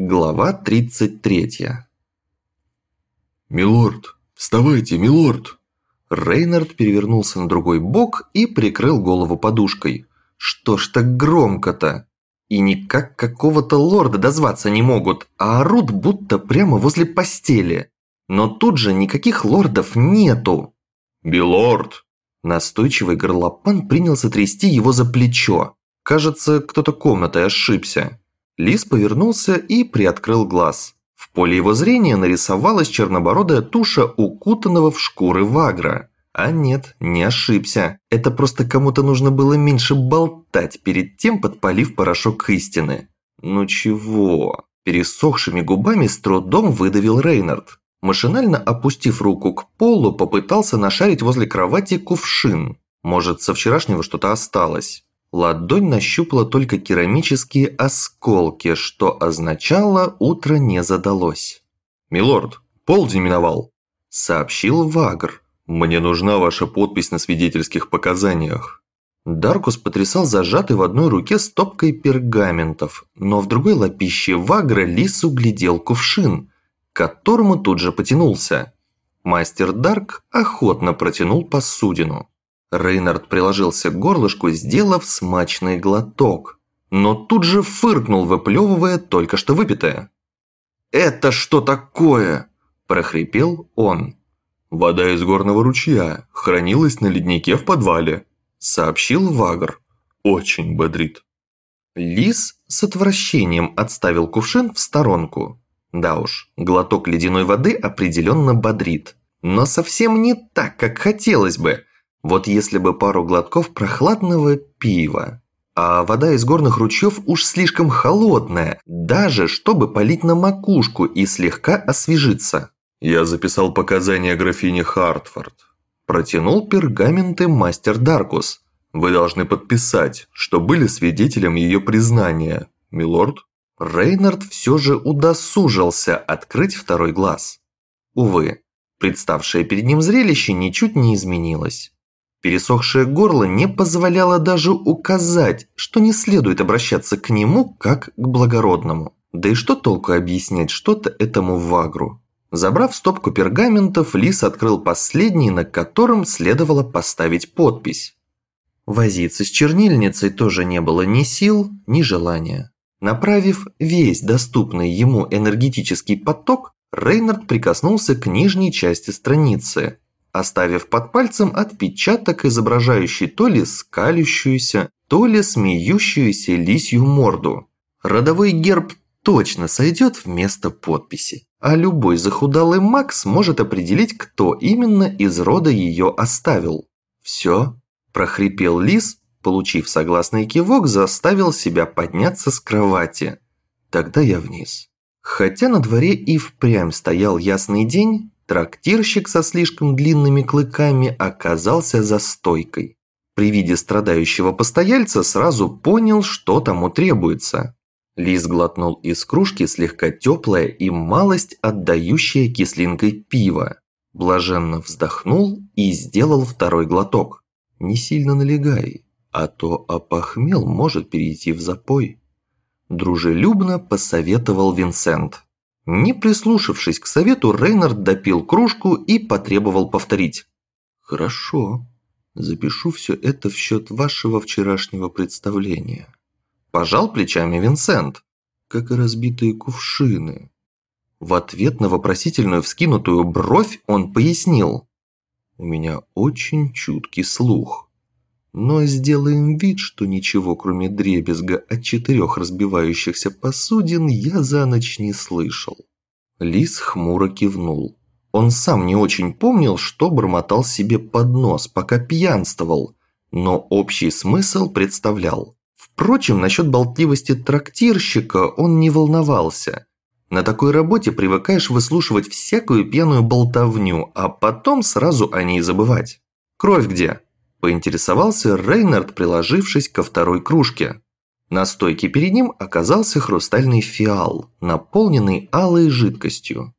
Глава 33 «Милорд, вставайте, милорд!» Рейнард перевернулся на другой бок и прикрыл голову подушкой. Что ж так громко-то? И никак какого-то лорда дозваться не могут, а орут будто прямо возле постели. Но тут же никаких лордов нету. «Милорд!» Настойчивый горлопан принялся трясти его за плечо. Кажется, кто-то комнатой ошибся. Лис повернулся и приоткрыл глаз. В поле его зрения нарисовалась чернобородая туша укутанного в шкуры вагра. А нет, не ошибся. Это просто кому-то нужно было меньше болтать, перед тем подпалив порошок истины. Ну чего? Пересохшими губами с трудом выдавил Рейнард. Машинально опустив руку к полу, попытался нашарить возле кровати кувшин. Может, со вчерашнего что-то осталось. Ладонь нащупала только керамические осколки, что означало «утро не задалось». «Милорд, полдень миновал», – сообщил Вагр. «Мне нужна ваша подпись на свидетельских показаниях». Даркус потрясал зажатый в одной руке стопкой пергаментов, но в другой лапище Вагра лис углядел кувшин, к которому тут же потянулся. Мастер Дарк охотно протянул посудину. Рейнард приложился к горлышку, сделав смачный глоток. Но тут же фыркнул, выплевывая только что выпитое. «Это что такое?» – прохрипел он. «Вода из горного ручья хранилась на леднике в подвале», – сообщил Вагр. «Очень бодрит». Лис с отвращением отставил кувшин в сторонку. Да уж, глоток ледяной воды определенно бодрит. Но совсем не так, как хотелось бы – вот если бы пару глотков прохладного пива. А вода из горных ручьев уж слишком холодная, даже чтобы полить на макушку и слегка освежиться. Я записал показания графини Хартфорд. Протянул пергаменты мастер Даркус. Вы должны подписать, что были свидетелем ее признания, милорд. Рейнард все же удосужился открыть второй глаз. Увы, представшее перед ним зрелище ничуть не изменилось. Пересохшее горло не позволяло даже указать, что не следует обращаться к нему как к благородному. Да и что толку объяснять что-то этому вагру? Забрав стопку пергаментов, Лис открыл последний, на котором следовало поставить подпись. Возиться с чернильницей тоже не было ни сил, ни желания. Направив весь доступный ему энергетический поток, Рейнард прикоснулся к нижней части страницы, оставив под пальцем отпечаток, изображающий то ли скалящуюся, то ли смеющуюся лисью морду. Родовой герб точно сойдет вместо подписи, а любой захудалый маг сможет определить, кто именно из рода ее оставил. «Все?» – прохрипел лис, получив согласный кивок, заставил себя подняться с кровати. Тогда я вниз. Хотя на дворе и впрямь стоял ясный день, Трактирщик со слишком длинными клыками оказался за стойкой. При виде страдающего постояльца сразу понял, что тому требуется. Лис глотнул из кружки слегка теплое и малость отдающее кислинкой пиво. Блаженно вздохнул и сделал второй глоток. Не сильно налегай, а то опохмел может перейти в запой. Дружелюбно посоветовал Винсент. Не прислушавшись к совету, Рейнард допил кружку и потребовал повторить. «Хорошо. Запишу все это в счет вашего вчерашнего представления». Пожал плечами Винсент, как и разбитые кувшины. В ответ на вопросительную вскинутую бровь он пояснил. «У меня очень чуткий слух. Но сделаем вид, что ничего, кроме дребезга от четырех разбивающихся посудин, я за ночь не слышал. Лис хмуро кивнул. Он сам не очень помнил, что бормотал себе под нос, пока пьянствовал, но общий смысл представлял. Впрочем, насчет болтливости трактирщика он не волновался. На такой работе привыкаешь выслушивать всякую пьяную болтовню, а потом сразу о ней забывать. «Кровь где?» Поинтересовался Рейнард, приложившись ко второй кружке. На стойке перед ним оказался хрустальный фиал, наполненный алой жидкостью.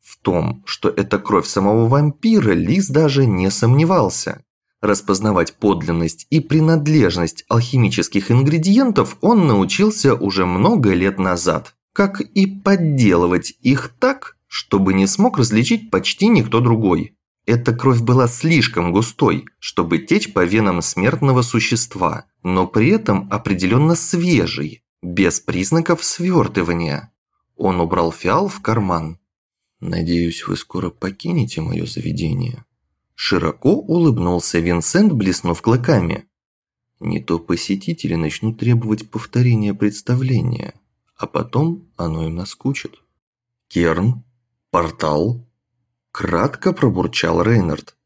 В том, что это кровь самого вампира, Лис даже не сомневался. Распознавать подлинность и принадлежность алхимических ингредиентов он научился уже много лет назад, как и подделывать их так, чтобы не смог различить почти никто другой. Эта кровь была слишком густой, чтобы течь по венам смертного существа, но при этом определенно свежей, без признаков свертывания. Он убрал фиал в карман. «Надеюсь, вы скоро покинете мое заведение». Широко улыбнулся Винсент, блеснув клыками. Не то посетители начнут требовать повторения представления, а потом оно им наскучит. Керн, портал, кратко пробурчал Рейнард.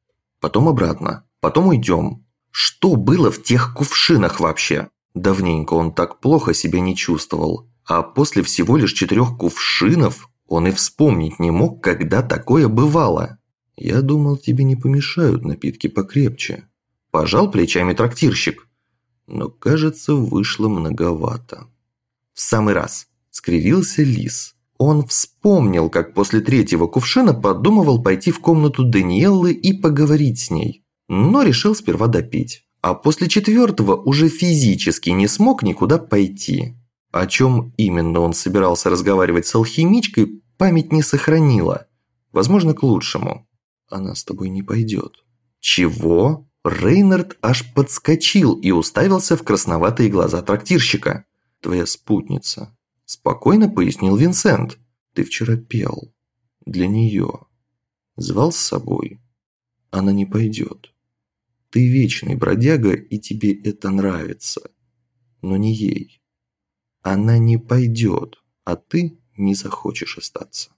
Потом обратно, потом уйдем. Что было в тех кувшинах вообще? Давненько он так плохо себя не чувствовал, а после всего лишь четырех кувшинов он и вспомнить не мог, когда такое бывало. «Я думал, тебе не помешают напитки покрепче». Пожал плечами трактирщик. Но, кажется, вышло многовато. В самый раз скривился лис. Он вспомнил, как после третьего кувшина подумывал пойти в комнату Даниэллы и поговорить с ней. Но решил сперва допить. А после четвертого уже физически не смог никуда пойти. О чем именно он собирался разговаривать с алхимичкой, память не сохранила. Возможно, к лучшему она с тобой не пойдет». «Чего?» Рейнард аж подскочил и уставился в красноватые глаза трактирщика. «Твоя спутница», – спокойно пояснил Винсент. «Ты вчера пел. Для нее. Звал с собой. Она не пойдет. Ты вечный бродяга, и тебе это нравится. Но не ей. Она не пойдет, а ты не захочешь остаться».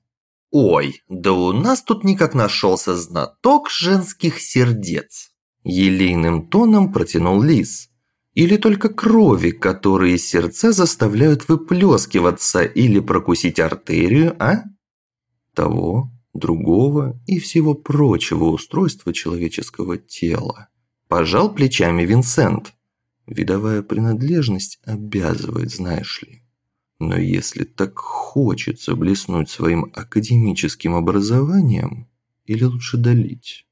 «Ой, да у нас тут никак нашелся знаток женских сердец!» Елейным тоном протянул лис. Или только крови, которые сердца заставляют выплескиваться или прокусить артерию, а? Того, другого и всего прочего устройства человеческого тела. Пожал плечами Винсент. Видовая принадлежность обязывает, знаешь ли. Но если так хочется блеснуть своим академическим образованием, или лучше долить?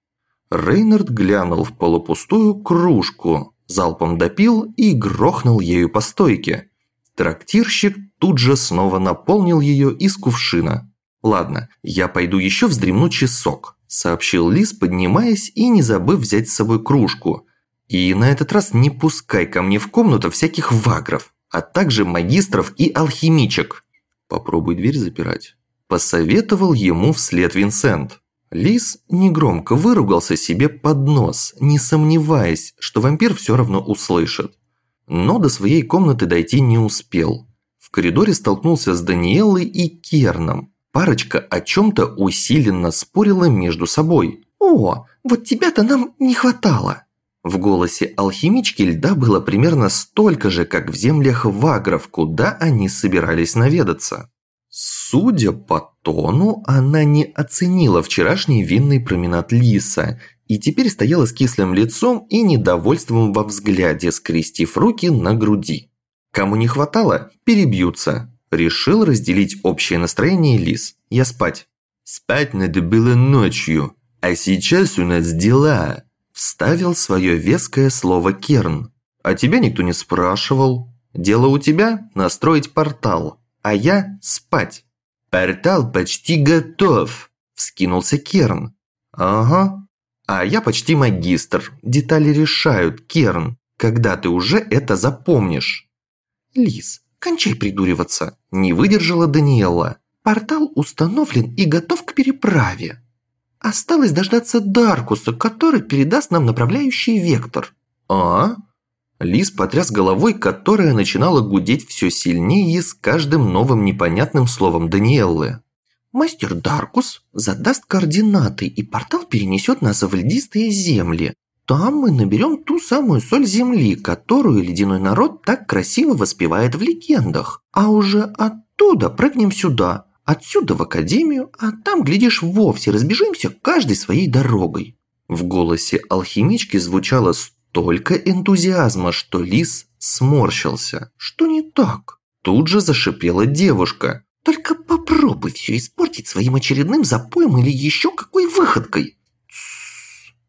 Рейнард глянул в полупустую кружку, залпом допил и грохнул ею по стойке. Трактирщик тут же снова наполнил ее из кувшина. «Ладно, я пойду еще вздремну часок», – сообщил Лис, поднимаясь и не забыв взять с собой кружку. «И на этот раз не пускай ко мне в комнату всяких вагров» а также магистров и алхимичек. Попробуй дверь запирать. Посоветовал ему вслед Винсент. Лис негромко выругался себе под нос, не сомневаясь, что вампир все равно услышит. Но до своей комнаты дойти не успел. В коридоре столкнулся с Даниэлой и Керном. Парочка о чем-то усиленно спорила между собой. «О, вот тебя-то нам не хватало!» В голосе алхимички льда было примерно столько же, как в землях вагров, куда они собирались наведаться. Судя по тону, она не оценила вчерашний винный променад Лиса и теперь стояла с кислым лицом и недовольством во взгляде, скрестив руки на груди. Кому не хватало, перебьются. Решил разделить общее настроение Лис. Я спать. Спать надо было ночью, а сейчас у нас дела. Вставил свое веское слово Керн. «А тебя никто не спрашивал. Дело у тебя – настроить портал, а я – спать». «Портал почти готов», – вскинулся Керн. «Ага. А я почти магистр. Детали решают, Керн. Когда ты уже это запомнишь?» «Лис, кончай придуриваться», – не выдержала Даниэла. «Портал установлен и готов к переправе». Осталось дождаться Даркуса, который передаст нам направляющий вектор. А? Лис потряс головой, которая начинала гудеть все сильнее с каждым новым непонятным словом Даниэллы. Мастер Даркус задаст координаты, и портал перенесет нас в льдистые земли. Там мы наберем ту самую соль земли, которую ледяной народ так красиво воспевает в легендах. А уже оттуда прыгнем сюда, Отсюда в академию, а там, глядишь, вовсе разбежимся каждой своей дорогой». В голосе алхимички звучало столько энтузиазма, что лис сморщился. «Что не так?» Тут же зашипела девушка. «Только попробуй все испортить своим очередным запоем или еще какой выходкой!»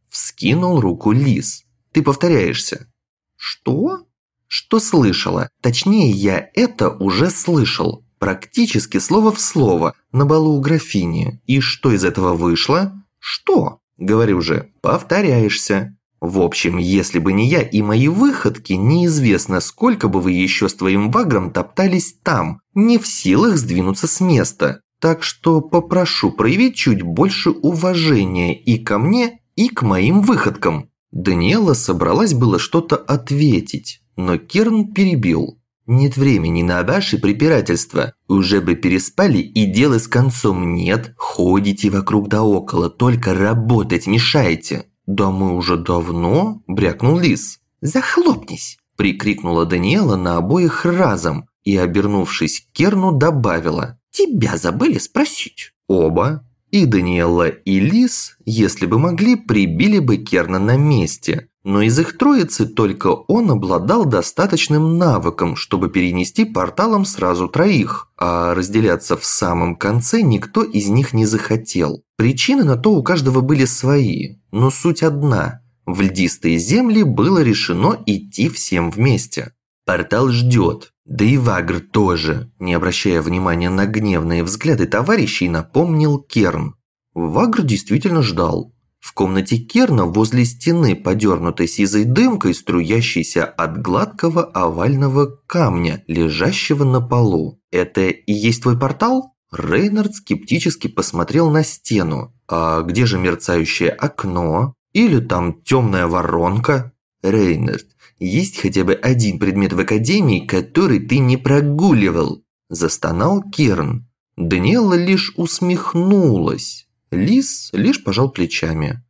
Вскинул руку лис. «Ты повторяешься». «Что?» «Что слышала? Точнее, я это уже слышал. Практически слово в слово на балу у графини. И что из этого вышло? Что? Говорю же, повторяешься. В общем, если бы не я и мои выходки, неизвестно, сколько бы вы еще с твоим вагром топтались там, не в силах сдвинуться с места. Так что попрошу проявить чуть больше уважения и ко мне, и к моим выходкам». Даниэла собралась было что-то ответить, но Керн перебил. «Нет времени на ваши препирательства. Уже бы переспали и дело с концом нет. Ходите вокруг да около, только работать мешаете». «Да мы уже давно», – брякнул Лис. «Захлопнись!» – прикрикнула Даниэла на обоих разом и, обернувшись к Керну, добавила. «Тебя забыли спросить». Оба, и Даниэла, и Лис, если бы могли, прибили бы Керна на месте. Но из их троицы только он обладал достаточным навыком, чтобы перенести порталом сразу троих, а разделяться в самом конце никто из них не захотел. Причины на то у каждого были свои, но суть одна. В льдистые земли было решено идти всем вместе. Портал ждет, да и Вагр тоже, не обращая внимания на гневные взгляды товарищей, напомнил Керн. Вагр действительно ждал. В комнате Керна возле стены, подернутой сизой дымкой, струящейся от гладкого овального камня, лежащего на полу. «Это и есть твой портал?» Рейнард скептически посмотрел на стену. «А где же мерцающее окно? Или там темная воронка?» «Рейнард, есть хотя бы один предмет в Академии, который ты не прогуливал?» Застонал Керн. Даниэла лишь усмехнулась. Лис лишь пожал плечами.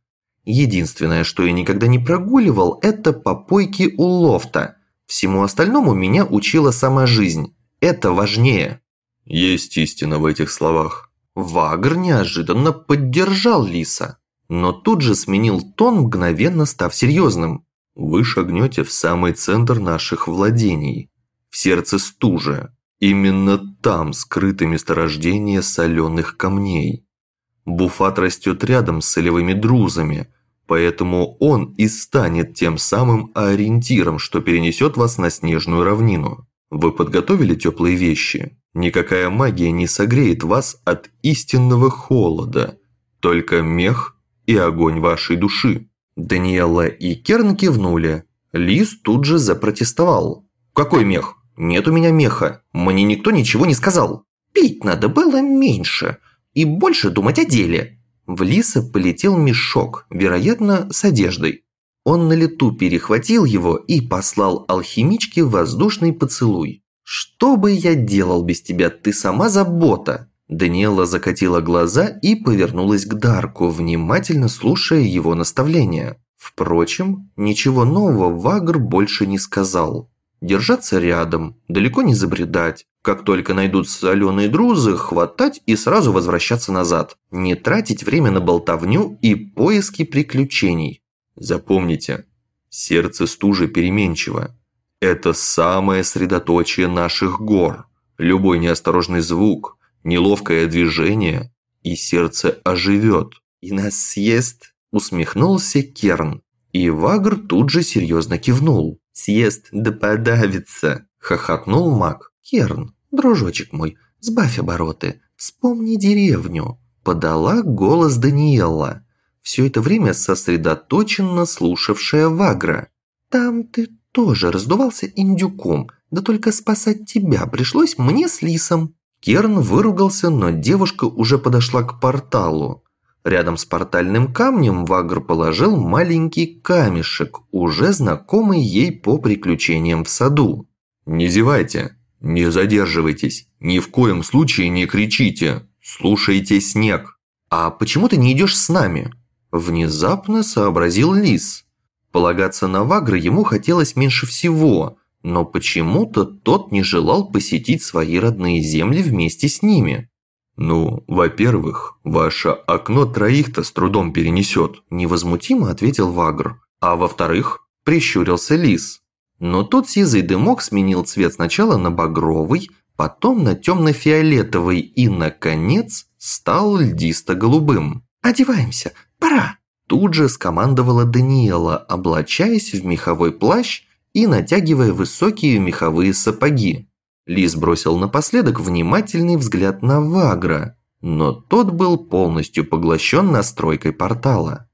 Единственное, что я никогда не прогуливал, это попойки у лофта. Всему остальному меня учила сама жизнь. Это важнее. Есть истина в этих словах. Вагр неожиданно поддержал Лиса, но тут же сменил тон, мгновенно став серьезным. Вы шагнете в самый центр наших владений, в сердце стужи. Именно там скрыты месторождения соленых камней. Буфат растет рядом с солевыми друзами, поэтому он и станет тем самым ориентиром, что перенесет вас на снежную равнину. Вы подготовили теплые вещи? Никакая магия не согреет вас от истинного холода, только мех и огонь вашей души. Даниэла и Керн кивнули. Лис тут же запротестовал. «Какой мех? Нет у меня меха. Мне никто ничего не сказал. Пить надо было меньше и больше думать о деле. В Лиса полетел мешок, вероятно, с одеждой. Он на лету перехватил его и послал алхимичке воздушный поцелуй. «Что бы я делал без тебя, ты сама забота!» Даниэла закатила глаза и повернулась к Дарку, внимательно слушая его наставления. Впрочем, ничего нового Вагр больше не сказал. Держаться рядом, далеко не забредать, как только найдут соленые друзы, хватать и сразу возвращаться назад. Не тратить время на болтовню и поиски приключений. Запомните, сердце стужи переменчиво. Это самое средоточие наших гор. Любой неосторожный звук, неловкое движение, и сердце оживет. «И нас съест?» – усмехнулся Керн. И Вагр тут же серьезно кивнул. «Съест да подавится!» – хохотнул маг. «Керн, дружочек мой, сбавь обороты, вспомни деревню», – подала голос Даниэла, все это время сосредоточенно слушавшая Вагра. «Там ты тоже раздувался индюком, да только спасать тебя пришлось мне с Лисом». Керн выругался, но девушка уже подошла к порталу. Рядом с портальным камнем Вагр положил маленький камешек, уже знакомый ей по приключениям в саду. «Не зевайте, не задерживайтесь, ни в коем случае не кричите, слушайте снег». «А почему ты не идешь с нами?» Внезапно сообразил Лис. Полагаться на Вагра ему хотелось меньше всего, но почему-то тот не желал посетить свои родные земли вместе с ними. «Ну, во-первых, ваше окно троих-то с трудом перенесет», – невозмутимо ответил Вагр. «А во-вторых, прищурился Лис. Но тут сизый дымок сменил цвет сначала на багровый, потом на темно-фиолетовый и, наконец, стал льдисто-голубым. «Одеваемся, пора!» Тут же скомандовала Даниэла, облачаясь в меховой плащ и натягивая высокие меховые сапоги. Лис бросил напоследок внимательный взгляд на Вагра, но тот был полностью поглощен настройкой портала.